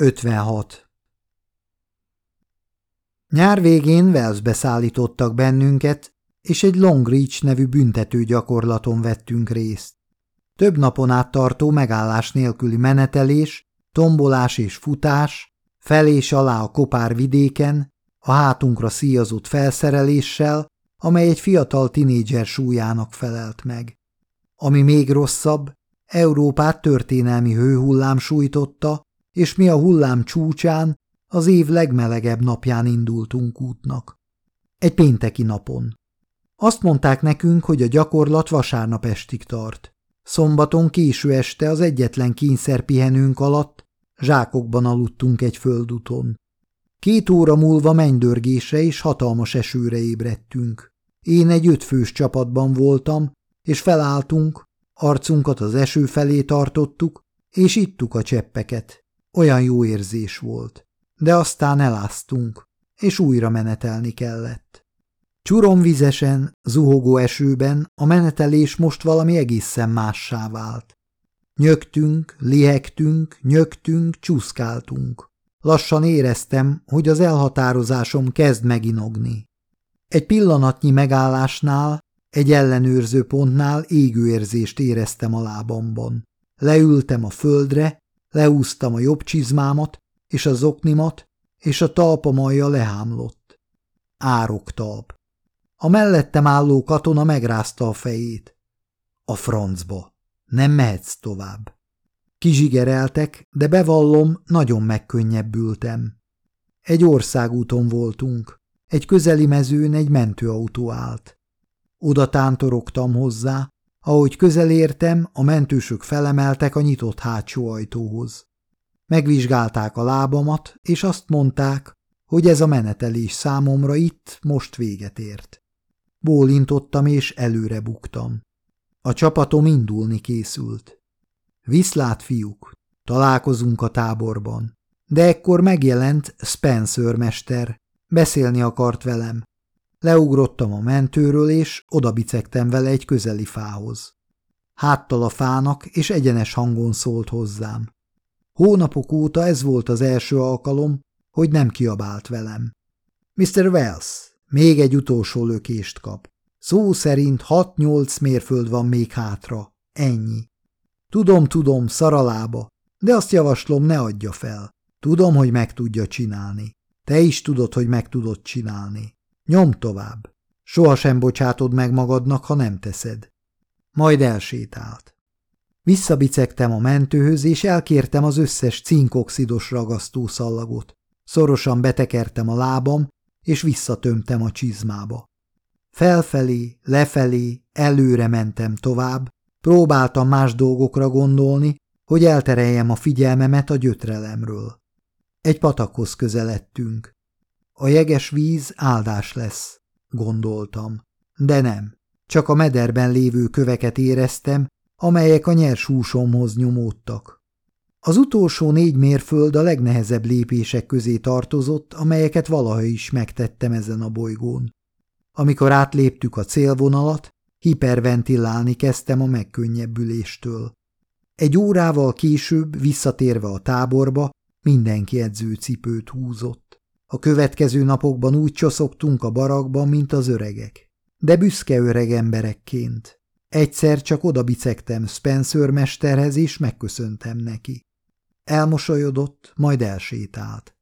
56. Nyár végén Walesbe szállítottak bennünket, és egy Long Reach nevű büntető gyakorlaton vettünk részt. Több napon át tartó megállás nélküli menetelés, tombolás és futás, fel és alá a kopár vidéken, a hátunkra szíjazott felszereléssel, amely egy fiatal tinédzser súlyának felelt meg. Ami még rosszabb, Európát történelmi hőhullám sújtotta, és mi a hullám csúcsán, az év legmelegebb napján indultunk útnak. Egy pénteki napon. Azt mondták nekünk, hogy a gyakorlat vasárnap estig tart. Szombaton késő este az egyetlen kényszerpihenőnk alatt zsákokban aludtunk egy földuton. Két óra múlva mennydörgésre és hatalmas esőre ébredtünk. Én egy ötfős csapatban voltam, és felálltunk, arcunkat az eső felé tartottuk, és ittuk a cseppeket. Olyan jó érzés volt. De aztán eláztunk, és újra menetelni kellett. Csuromvizesen, zuhogó esőben a menetelés most valami egészen mássá vált. Nyögtünk, lihegtünk, nyögtünk, csúszkáltunk. Lassan éreztem, hogy az elhatározásom kezd meginogni. Egy pillanatnyi megállásnál, egy ellenőrző pontnál égő érzést éreztem a lábamban. Leültem a földre, Leúztam a jobb csizmámat és a zoknimat, és a talpamalja lehámlott. Árok talp. A mellettem álló katona megrázta a fejét. A francba. Nem mehetsz tovább. Kizsigereltek, de bevallom, nagyon megkönnyebbültem. Egy országúton voltunk. Egy közeli mezőn egy mentőautó állt. Oda tántorogtam hozzá, ahogy közelértem, a mentősök felemeltek a nyitott hátsó ajtóhoz. Megvizsgálták a lábamat, és azt mondták, hogy ez a menetelés számomra itt most véget ért. Bólintottam, és előre buktam. A csapatom indulni készült. Viszlát, fiúk, találkozunk a táborban. De ekkor megjelent Spencer mester, beszélni akart velem, Leugrottam a mentőről, és odabicegtem vele egy közeli fához. Háttal a fának, és egyenes hangon szólt hozzám. Hónapok óta ez volt az első alkalom, hogy nem kiabált velem. Mr. Wells, még egy utolsó lökést kap. Szó szerint hat-nyolc mérföld van még hátra. Ennyi. Tudom, tudom, szaralába, de azt javaslom, ne adja fel. Tudom, hogy meg tudja csinálni. Te is tudod, hogy meg tudod csinálni. Nyom tovább. Soha sem bocsátod meg magadnak, ha nem teszed. Majd elsétált. Visszabicegtem a mentőhöz, és elkértem az összes cinkoxidos ragasztószallagot. Szorosan betekertem a lábam, és visszatömtem a csizmába. Felfelé, lefelé, előre mentem tovább, próbáltam más dolgokra gondolni, hogy eltereljem a figyelmemet a gyötrelemről. Egy patakhoz közeledtünk. A jeges víz áldás lesz, gondoltam. De nem. Csak a mederben lévő köveket éreztem, amelyek a nyers húsomhoz nyomódtak. Az utolsó négy mérföld a legnehezebb lépések közé tartozott, amelyeket valaha is megtettem ezen a bolygón. Amikor átléptük a célvonalat, hiperventilálni kezdtem a megkönnyebbüléstől. Egy órával később, visszatérve a táborba, mindenki edzőcipőt húzott. A következő napokban úgy csoszogtunk a barakban, mint az öregek. De büszke öreg emberekként. Egyszer csak oda bicegtem Spencer mesterhez, és megköszöntem neki. Elmosolyodott, majd elsétált.